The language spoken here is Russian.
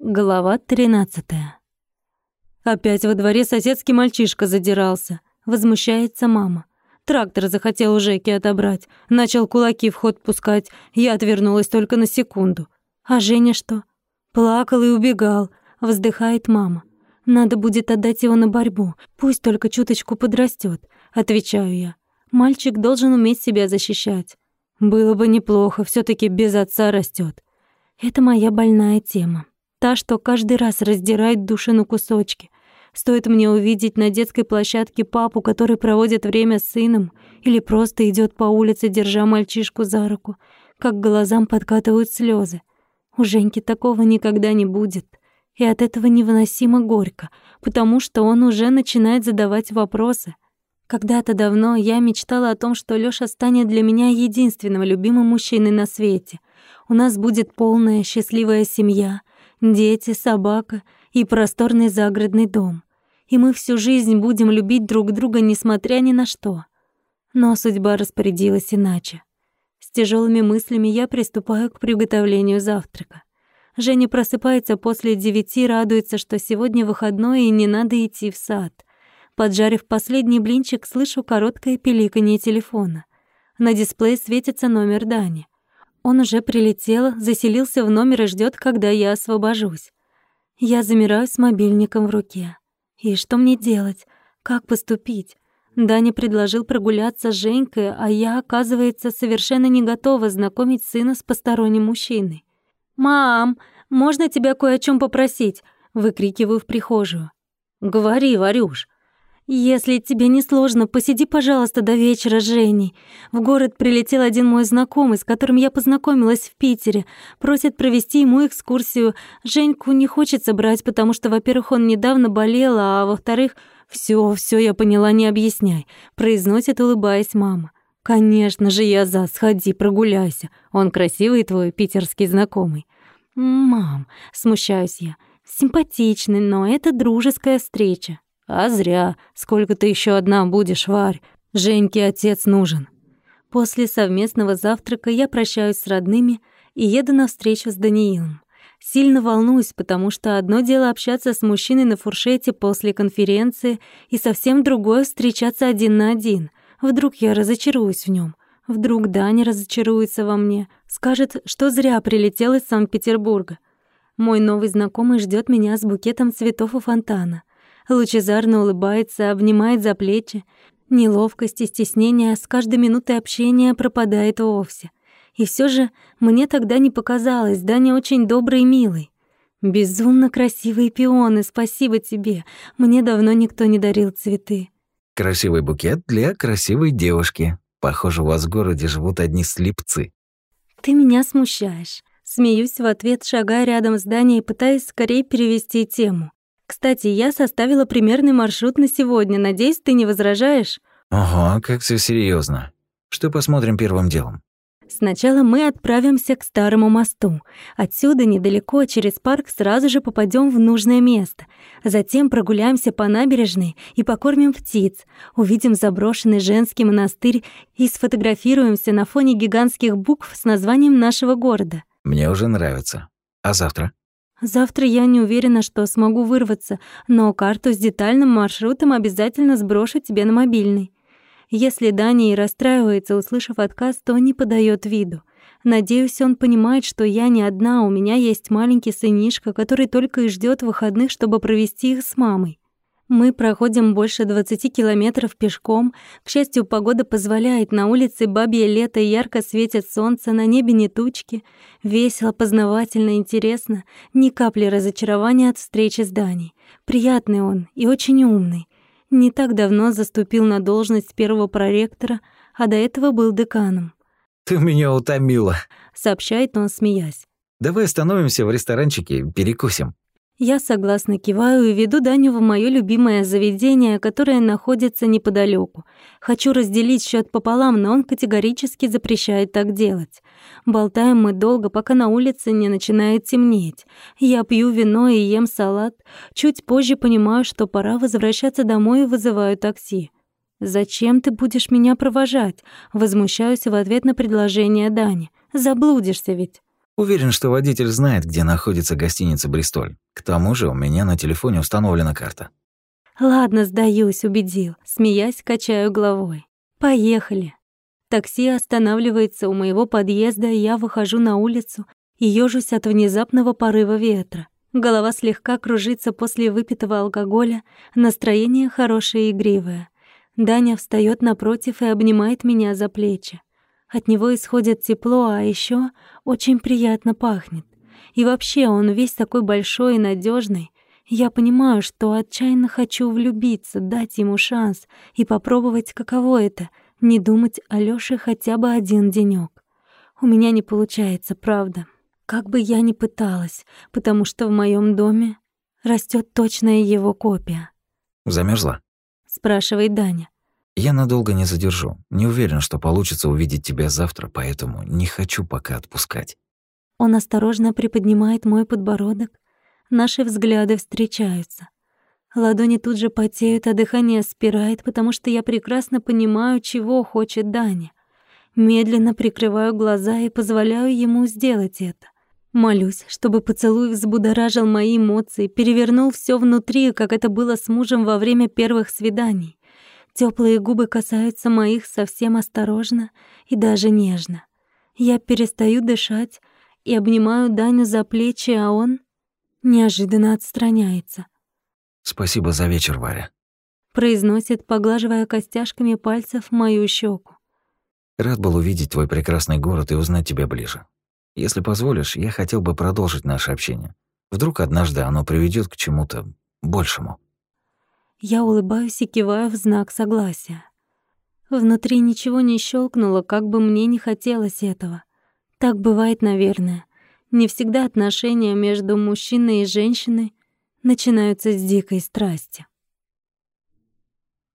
Глава 13. Опять во дворе соседский мальчишка задирался. Возмущается мама. Трактор захотел у Жеки отобрать. Начал кулаки в ход пускать. Я отвернулась только на секунду. А Женя что? Плакал и убегал. Вздыхает мама. Надо будет отдать его на борьбу. Пусть только чуточку подрастет. Отвечаю я. Мальчик должен уметь себя защищать. Было бы неплохо, все таки без отца растет. Это моя больная тема. Та, что каждый раз раздирает души на кусочки. Стоит мне увидеть на детской площадке папу, который проводит время с сыном, или просто идет по улице, держа мальчишку за руку, как глазам подкатывают слезы. У Женьки такого никогда не будет. И от этого невыносимо горько, потому что он уже начинает задавать вопросы. Когда-то давно я мечтала о том, что Лёша станет для меня единственным любимым мужчиной на свете. У нас будет полная счастливая семья, дети, собака и просторный загородный дом. И мы всю жизнь будем любить друг друга, несмотря ни на что. Но судьба распорядилась иначе. С тяжелыми мыслями я приступаю к приготовлению завтрака. Женя просыпается после девяти, радуется, что сегодня выходной и не надо идти в сад. Поджарив последний блинчик, слышу короткое пиликанье телефона. На дисплее светится номер Дани. Он уже прилетел, заселился в номер и ждет, когда я освобожусь. Я замираю с мобильником в руке. И что мне делать? Как поступить? Даня предложил прогуляться с Женькой, а я, оказывается, совершенно не готова знакомить сына с посторонним мужчиной. «Мам, можно тебя кое о чем попросить?» — выкрикиваю в прихожую. «Говори, Варюш». «Если тебе не сложно, посиди, пожалуйста, до вечера с Женей. В город прилетел один мой знакомый, с которым я познакомилась в Питере. Просит провести ему экскурсию. Женьку не хочется брать, потому что, во-первых, он недавно болел, а во-вторых, все, все я поняла, не объясняй», — произносит, улыбаясь мама. «Конечно же я за, сходи, прогуляйся. Он красивый твой питерский знакомый». «Мам», — смущаюсь я, — «симпатичный, но это дружеская встреча». А зря. Сколько ты еще одна будешь, Варь? Женьке отец нужен. После совместного завтрака я прощаюсь с родными и еду на встречу с Даниилом. Сильно волнуюсь, потому что одно дело общаться с мужчиной на фуршете после конференции, и совсем другое — встречаться один на один. Вдруг я разочаруюсь в нем, Вдруг Даня разочаруется во мне, скажет, что зря прилетел из Санкт-Петербурга. Мой новый знакомый ждет меня с букетом цветов у фонтана лучезарно улыбается, обнимает за плечи. Неловкость и стеснение с каждой минутой общения пропадает вовсе. И все же мне тогда не показалось, Даня очень добрый и милый. Безумно красивые пионы, спасибо тебе. Мне давно никто не дарил цветы. Красивый букет для красивой девушки. Похоже, у вас в городе живут одни слепцы. Ты меня смущаешь. Смеюсь в ответ, шагая рядом с Даней и пытаясь скорее перевести тему. Кстати, я составила примерный маршрут на сегодня. Надеюсь, ты не возражаешь? Ага, как все серьезно. Что посмотрим первым делом? Сначала мы отправимся к старому мосту. Отсюда недалеко, через парк, сразу же попадем в нужное место. Затем прогуляемся по набережной и покормим птиц. Увидим заброшенный женский монастырь и сфотографируемся на фоне гигантских букв с названием нашего города. Мне уже нравится. А завтра? Завтра я не уверена, что смогу вырваться, но карту с детальным маршрутом обязательно сброшу тебе на мобильный. Если Даня и расстраивается, услышав отказ, то не подает виду. Надеюсь, он понимает, что я не одна, у меня есть маленький сынишка, который только и ждет выходных, чтобы провести их с мамой. Мы проходим больше 20 километров пешком. К счастью, погода позволяет. На улице бабье лето, ярко светит солнце, на небе не тучки. Весело, познавательно, интересно. Ни капли разочарования от встречи с Даней. Приятный он и очень умный. Не так давно заступил на должность первого проректора, а до этого был деканом. «Ты меня утомила», — сообщает он, смеясь. «Давай остановимся в ресторанчике, перекусим». Я согласно киваю и веду Даню в моё любимое заведение, которое находится неподалеку. Хочу разделить счет пополам, но он категорически запрещает так делать. Болтаем мы долго, пока на улице не начинает темнеть. Я пью вино и ем салат. Чуть позже понимаю, что пора возвращаться домой и вызываю такси. «Зачем ты будешь меня провожать?» Возмущаюсь в ответ на предложение Дани. «Заблудишься ведь». Уверен, что водитель знает, где находится гостиница «Бристоль». К тому же у меня на телефоне установлена карта. Ладно, сдаюсь, убедил. Смеясь, качаю головой. Поехали. Такси останавливается у моего подъезда, и я выхожу на улицу и ёжусь от внезапного порыва ветра. Голова слегка кружится после выпитого алкоголя, настроение хорошее и игривое. Даня встаёт напротив и обнимает меня за плечи. От него исходит тепло, а ещё очень приятно пахнет. И вообще он весь такой большой и надёжный. Я понимаю, что отчаянно хочу влюбиться, дать ему шанс и попробовать, каково это — не думать о Лёше хотя бы один денёк. У меня не получается, правда. Как бы я ни пыталась, потому что в моём доме растёт точная его копия. Замерзла? спрашивает Даня. Я надолго не задержу. Не уверен, что получится увидеть тебя завтра, поэтому не хочу пока отпускать. Он осторожно приподнимает мой подбородок. Наши взгляды встречаются. Ладони тут же потеют, а дыхание спирает, потому что я прекрасно понимаю, чего хочет Даня. Медленно прикрываю глаза и позволяю ему сделать это. Молюсь, чтобы поцелуй взбудоражил мои эмоции, перевернул все внутри, как это было с мужем во время первых свиданий. Теплые губы касаются моих совсем осторожно и даже нежно. Я перестаю дышать и обнимаю Даню за плечи, а он неожиданно отстраняется. «Спасибо за вечер, Варя», — произносит, поглаживая костяшками пальцев мою щеку. «Рад был увидеть твой прекрасный город и узнать тебя ближе. Если позволишь, я хотел бы продолжить наше общение. Вдруг однажды оно приведет к чему-то большему». Я улыбаюсь и киваю в знак согласия. Внутри ничего не щелкнуло, как бы мне не хотелось этого. Так бывает, наверное. Не всегда отношения между мужчиной и женщиной начинаются с дикой страсти.